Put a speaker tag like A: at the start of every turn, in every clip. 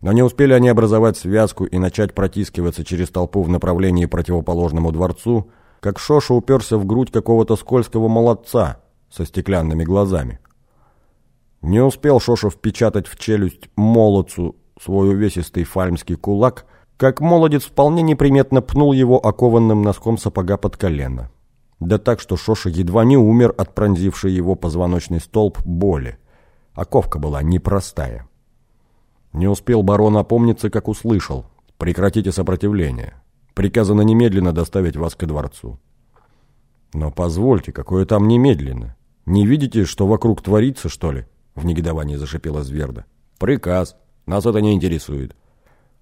A: Но не успели они образовать связку и начать протискиваться через толпу в направлении противоположному дворцу, как Шоша уперся в грудь какого-то скользкого молодца со стеклянными глазами. Не успел Шоша впечатать в челюсть молодцу свой увесистый фальмский кулак, как молодец вполне неприметно пнул его окованным носком сапога под колено. Да так, что Шоша едва не умер от пронзившей его позвоночный столб боли. Оковка была непростая. Не успел барон опомниться, как услышал. «Прекратите сопротивление. Приказано немедленно доставить вас ко дворцу». «Но позвольте, какое там немедленно? Не видите, что вокруг творится, что ли?» В негодовании зашипела Зверда. «Приказ. Нас это не интересует.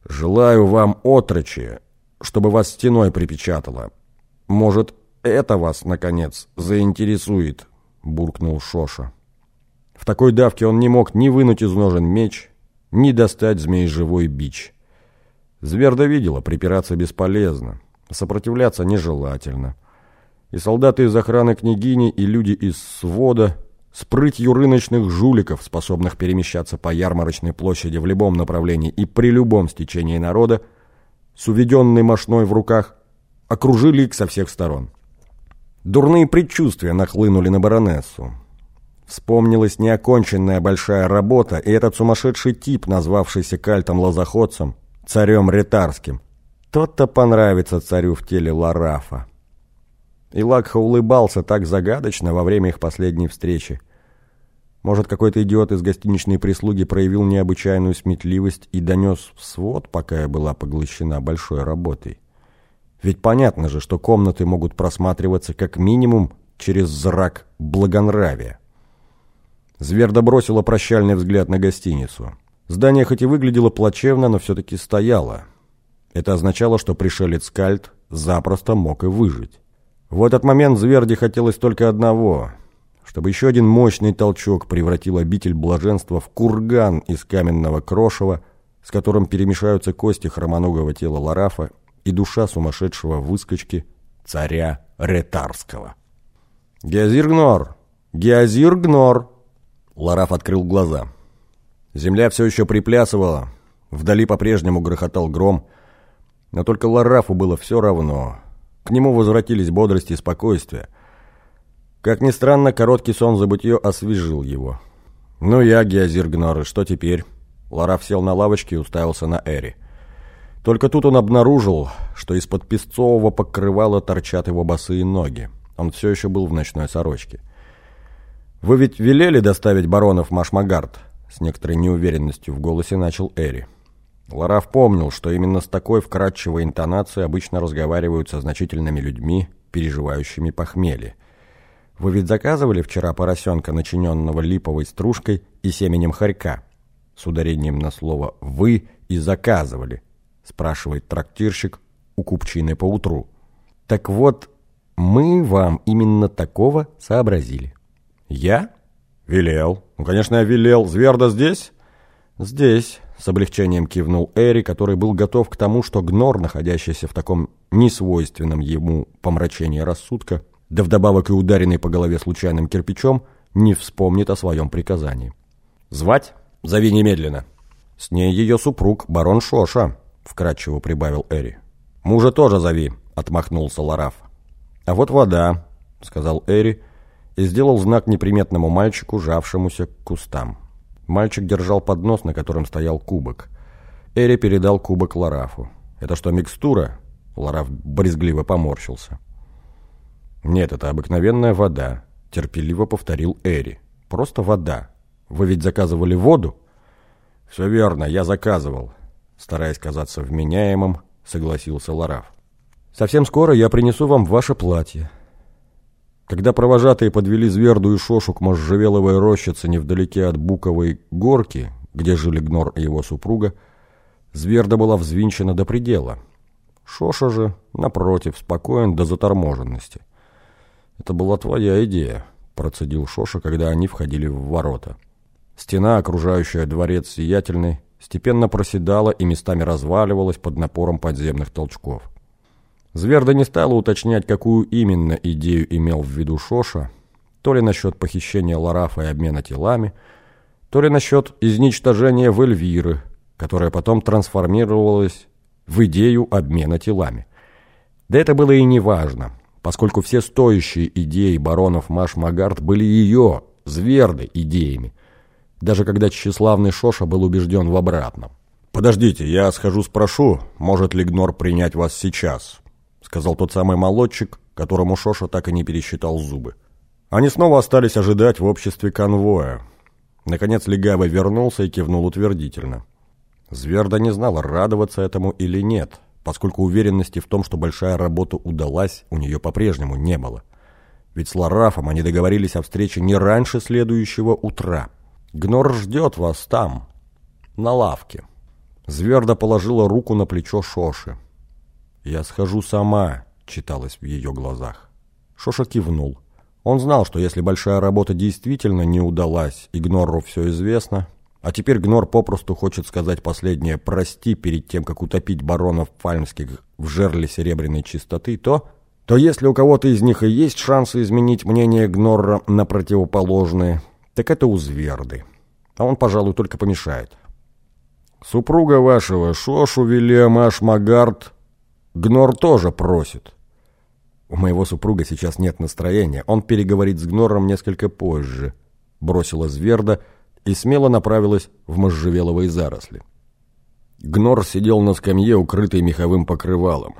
A: Желаю вам, отрочи, чтобы вас стеной припечатало. Может, это вас, наконец, заинтересует?» Буркнул Шоша. В такой давке он не мог ни вынуть из ножен меч, ни достать змей живой бич. Зверда видела, припираться бесполезно, сопротивляться нежелательно. И солдаты из охраны княгини, и люди из свода с прытью рыночных жуликов, способных перемещаться по ярмарочной площади в любом направлении и при любом стечении народа, с уведенной мошной в руках, окружили их со всех сторон. Дурные предчувствия нахлынули на баронессу. Вспомнилась неоконченная большая работа и этот сумасшедший тип, назвавшийся кальтом-лозоходцем, царем ретарским. Тот-то понравится царю в теле Ларафа. И Лакха улыбался так загадочно во время их последней встречи. Может, какой-то идиот из гостиничной прислуги проявил необычайную сметливость и донес в свод, пока я была поглощена большой работой. Ведь понятно же, что комнаты могут просматриваться как минимум через зрак благонравия. Зверда бросила прощальный взгляд на гостиницу. Здание хоть и выглядело плачевно, но все-таки стояло. Это означало, что пришелец Кальт запросто мог и выжить. В этот момент Зверде хотелось только одного — чтобы еще один мощный толчок превратил обитель блаженства в курган из каменного крошева, с которым перемешаются кости хромоногого тела Ларафа и душа сумасшедшего выскочки царя Ретарского. «Геозиргнор! Геозиргнор!» Лараф открыл глаза. Земля все еще приплясывала, вдали по-прежнему грохотал гром, но только Ларафу было все равно. К нему возвратились бодрость и спокойствие. Как ни странно, короткий сон забытье освежил его. «Ну я, Геозир Гнор, что теперь?» Лараф сел на лавочке и уставился на Эри. Только тут он обнаружил, что из-под песцового покрывала торчат его босые ноги. Он все еще был в ночной сорочке. «Вы ведь велели доставить баронов Машмагард?» С некоторой неуверенностью в голосе начал Эри. Лараф помнил, что именно с такой вкрадчивой интонацией обычно разговаривают со значительными людьми, переживающими похмелье. «Вы ведь заказывали вчера поросенка, начиненного липовой стружкой и семенем хорька?» С ударением на слово «вы» и заказывали, спрашивает трактирщик у купчины поутру. «Так вот, мы вам именно такого сообразили». «Я?» «Велел. Ну, конечно, я велел. Зверда здесь?» «Здесь», — с облегчением кивнул Эри, который был готов к тому, что Гнор, находящийся в таком несвойственном ему помрачении рассудка, да вдобавок и ударенный по голове случайным кирпичом, не вспомнит о своем приказании. «Звать? Зови немедленно». «С ней ее супруг, барон Шоша», — вкратчиво прибавил Эри. «Мужа тоже зови», — отмахнулся Лараф. «А вот вода», — сказал Эри, — и сделал знак неприметному мальчику, жавшемуся к кустам. Мальчик держал поднос, на котором стоял кубок. Эри передал кубок Ларафу. «Это что, микстура?» Лараф брезгливо поморщился. «Нет, это обыкновенная вода», — терпеливо повторил Эри. «Просто вода. Вы ведь заказывали воду?» «Все верно, я заказывал», — стараясь казаться вменяемым, согласился Лараф. «Совсем скоро я принесу вам ваше платье», когда провожатые подвели Зверду и Шошу к можжевеловой рощице невдалеке от Буковой горки, где жили Гнор и его супруга, Зверда была взвинчена до предела. Шоша же, напротив, спокоен до заторможенности. «Это была твоя идея», — процедил Шоша, когда они входили в ворота. Стена, окружающая дворец сиятельный, степенно проседала и местами разваливалась под напором подземных толчков. Зверда не стала уточнять, какую именно идею имел в виду Шоша, то ли насчет похищения Ларафа и обмена телами, то ли насчет изничтожения Вельвиры, которая потом трансформировалась в идею обмена телами. Да это было и не важно, поскольку все стоящие идеи баронов Маш-Магард были ее, Зверды, идеями, даже когда тщеславный Шоша был убежден в обратном. «Подождите, я схожу спрошу, может ли Гнор принять вас сейчас», сказал тот самый молодчик, которому Шоша так и не пересчитал зубы. Они снова остались ожидать в обществе конвоя. Наконец Легавый вернулся и кивнул утвердительно. Зверда не знала, радоваться этому или нет, поскольку уверенности в том, что большая работа удалась, у нее по-прежнему не было. Ведь с Ларафом они договорились о встрече не раньше следующего утра. «Гнор ждет вас там, на лавке». Зверда положила руку на плечо Шоши. «Я схожу сама», — читалось в ее глазах. Шоша кивнул. Он знал, что если большая работа действительно не удалась, и Гнорру все известно, а теперь Гнор попросту хочет сказать последнее «прости» перед тем, как утопить баронов фальмских в жерле серебряной чистоты, то, то если у кого-то из них и есть шансы изменить мнение Гнорра на противоположные, так это у Зверды. А он, пожалуй, только помешает. Супруга вашего, Шошу Вильям Ашмагард, Гнор тоже просит. У моего супруга сейчас нет настроения, он переговорит с Гнором несколько позже. Бросила Зверда, и смело направилась в можжевеловые заросли. Гнор сидел на скамье, укрытой меховым покрывалом.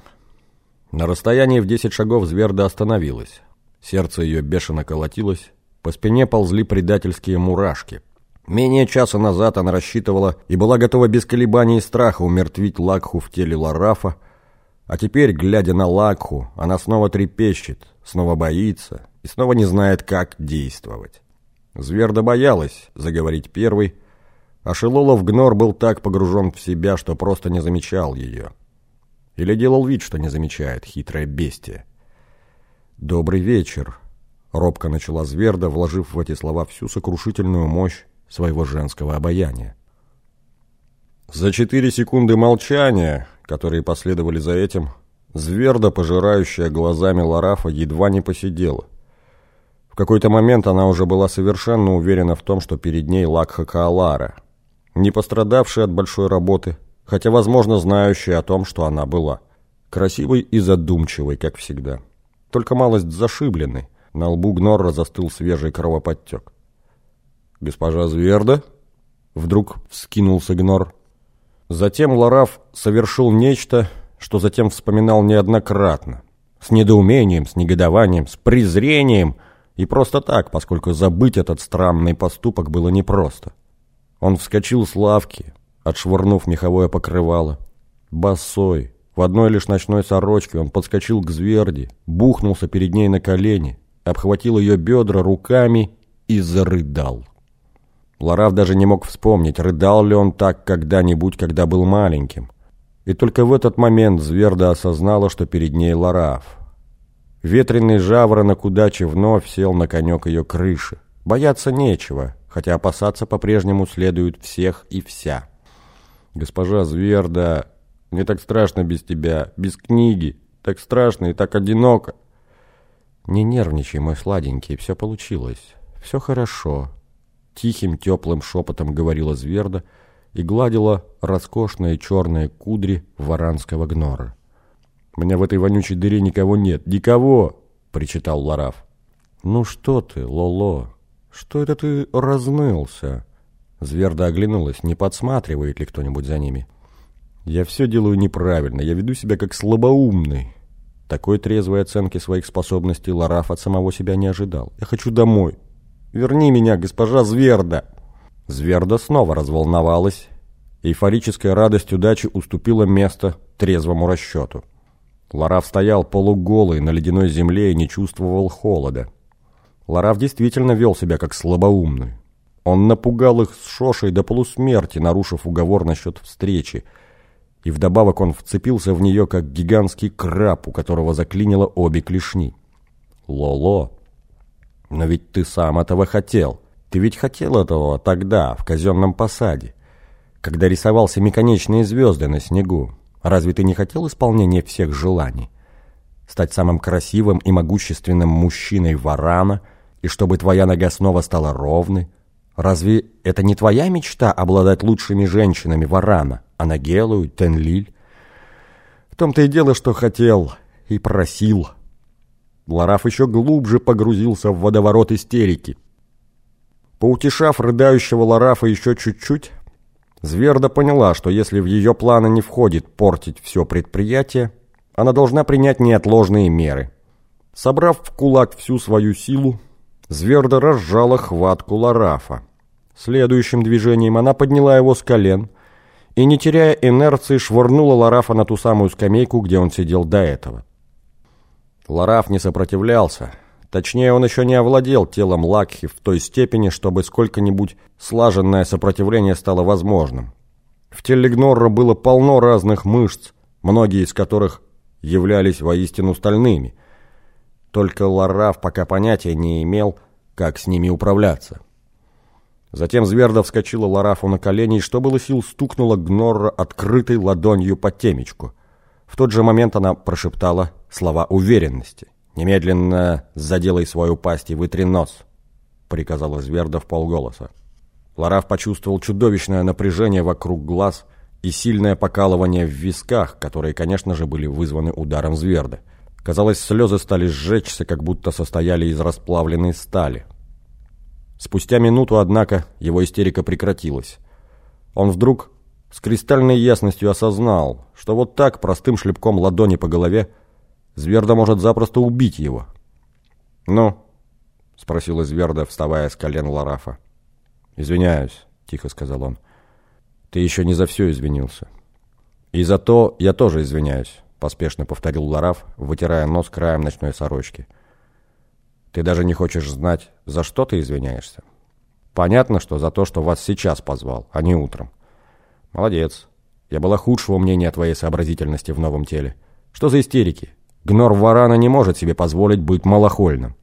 A: На расстоянии в десять шагов Зверда остановилась. Сердце ее бешено колотилось, по спине ползли предательские мурашки. Менее часа назад она рассчитывала и была готова без колебаний и страха умертвить Лакху в теле Ларафа, а теперь, глядя на Лакху, она снова трепещет, снова боится и снова не знает, как действовать. Зверда боялась заговорить первой, а Шилолов Гнор был так погружен в себя, что просто не замечал ее. Или делал вид, что не замечает, хитрое бестие. «Добрый вечер», — робко начала Зверда, вложив в эти слова всю сокрушительную мощь своего женского обаяния. За четыре секунды молчания, которые последовали за этим, Зверда, пожирающая глазами Ларафа, едва не посидела. В какой-то момент она уже была совершенно уверена в том, что перед ней Лакха Каалара, не пострадавшая от большой работы, хотя, возможно, знающая о том, что она была. Красивой и задумчивой, как всегда. Только малость зашибленной. На лбу Гнорра застыл свежий кровоподтек. «Госпожа Зверда?» Вдруг вскинулся Гнор. Затем Лараф совершил нечто, что затем вспоминал неоднократно. С недоумением, с негодованием, с презрением – и просто так, поскольку забыть этот странный поступок было непросто. Он вскочил с лавки, отшвырнув меховое покрывало. Босой, в одной лишь ночной сорочке он подскочил к зверди, бухнулся перед ней на колени, обхватил ее бедра руками и зарыдал. Лараф даже не мог вспомнить, рыдал ли он так когда-нибудь, когда был маленьким. И только в этот момент Зверда осознала, что перед ней Лараф — Ветреный жаворонок удачи вновь сел на конек ее крыши. Бояться нечего, хотя опасаться по-прежнему следует всех и вся. «Госпожа Зверда, мне так страшно без тебя, без книги, так страшно и так одиноко». «Не нервничай, мой сладенький, все получилось, все хорошо», — тихим теплым шепотом говорила Зверда и гладила роскошные черные кудри варанского гнора. У меня в этой вонючей дыре никого нет. Никого!» — причитал Лараф. «Ну что ты, Лоло, что это ты разнылся?» Зверда оглянулась, не подсматривает ли кто-нибудь за ними. «Я все делаю неправильно, я веду себя как слабоумный». Такой трезвой оценки своих способностей Лараф от самого себя не ожидал. «Я хочу домой. Верни меня, госпожа Зверда!» Зверда снова разволновалась. Эйфорическая радость удачи уступила место трезвому расчету. Лараф стоял полуголый на ледяной земле и не чувствовал холода. Лараф действительно вел себя как слабоумный. Он напугал их с Шошей до полусмерти, нарушив уговор насчет встречи. И вдобавок он вцепился в нее, как гигантский краб, у которого заклинило обе клешни. «Лоло, но ведь ты сам этого хотел. Ты ведь хотел этого тогда, в казенном посаде, когда рисовал семиконечные звезды на снегу. Разве ты не хотел исполнения всех желаний? Стать самым красивым и могущественным мужчиной Варана, и чтобы твоя нога снова стала ровной, Разве это не твоя мечта обладать лучшими женщинами Варана, Анагелу, Тенлиль? В том-то и дело, что хотел и просил. Лараф еще глубже погрузился в водоворот истерики. Поутешав рыдающего Ларафа еще чуть-чуть, Зверда поняла, что если в ее планы не входит портить все предприятие, она должна принять неотложные меры. Собрав в кулак всю свою силу, Зверда разжала хватку Ларафа. Следующим движением она подняла его с колен и, не теряя инерции, швырнула Ларафа на ту самую скамейку, где он сидел до этого. Лараф не сопротивлялся. Точнее, он еще не овладел телом Лакхи в той степени, чтобы сколько-нибудь слаженное сопротивление стало возможным. В теле Гнорра было полно разных мышц, многие из которых являлись воистину стальными. Только Лараф пока понятия не имел, как с ними управляться. Затем Зверда вскочила Ларафу на колени и, что было сил, стукнула Гнорра открытой ладонью по темечку. В тот же момент она прошептала слова уверенности. «Немедленно заделай свою пасть и вытри нос», — приказала Зверда в полголоса. Лараф почувствовал чудовищное напряжение вокруг глаз и сильное покалывание в висках, которые, конечно же, были вызваны ударом Зверды. Казалось, слезы стали сжечься, как будто состояли из расплавленной стали. Спустя минуту, однако, его истерика прекратилась. Он вдруг с кристальной ясностью осознал, что вот так, простым шлепком ладони по голове, Зверда может запросто убить его. «Ну?» — спросила Зверда, вставая с колен Ларафа. «Извиняюсь», — тихо сказал он. «Ты еще не за все извинился». «И за то я тоже извиняюсь», — поспешно повторил Лараф, вытирая нос краем ночной сорочки. «Ты даже не хочешь знать, за что ты извиняешься?» «Понятно, что за то, что вас сейчас позвал, а не утром». «Молодец. Я была худшего мнения о твоей сообразительности в новом теле. Что за истерики? Гнор Варана не может себе позволить быть малохольным.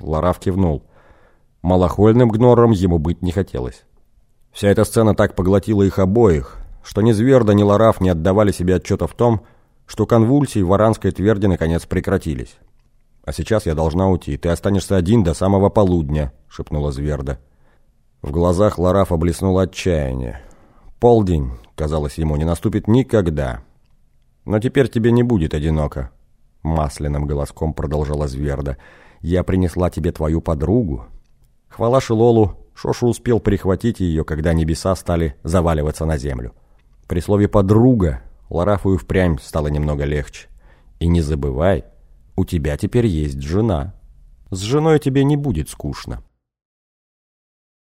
A: Лараф кивнул. Малохольным гнором ему быть не хотелось. Вся эта сцена так поглотила их обоих, что ни Зверда, ни Лараф не отдавали себе отчета в том, что конвульсии в Варанской тверди наконец прекратились. «А сейчас я должна уйти, ты останешься один до самого полудня», — шепнула Зверда. В глазах Ларафа блеснуло отчаяние. «Полдень», — казалось ему, — «не наступит никогда. Но теперь тебе не будет одиноко масляным голоском продолжала Зверда. «Я принесла тебе твою подругу». Хвала Шилолу, Шошу успел прихватить ее, когда небеса стали заваливаться на землю. При слове «подруга» Ларафу и впрямь стало немного легче. «И не забывай, у тебя теперь есть жена. С женой тебе не будет скучно».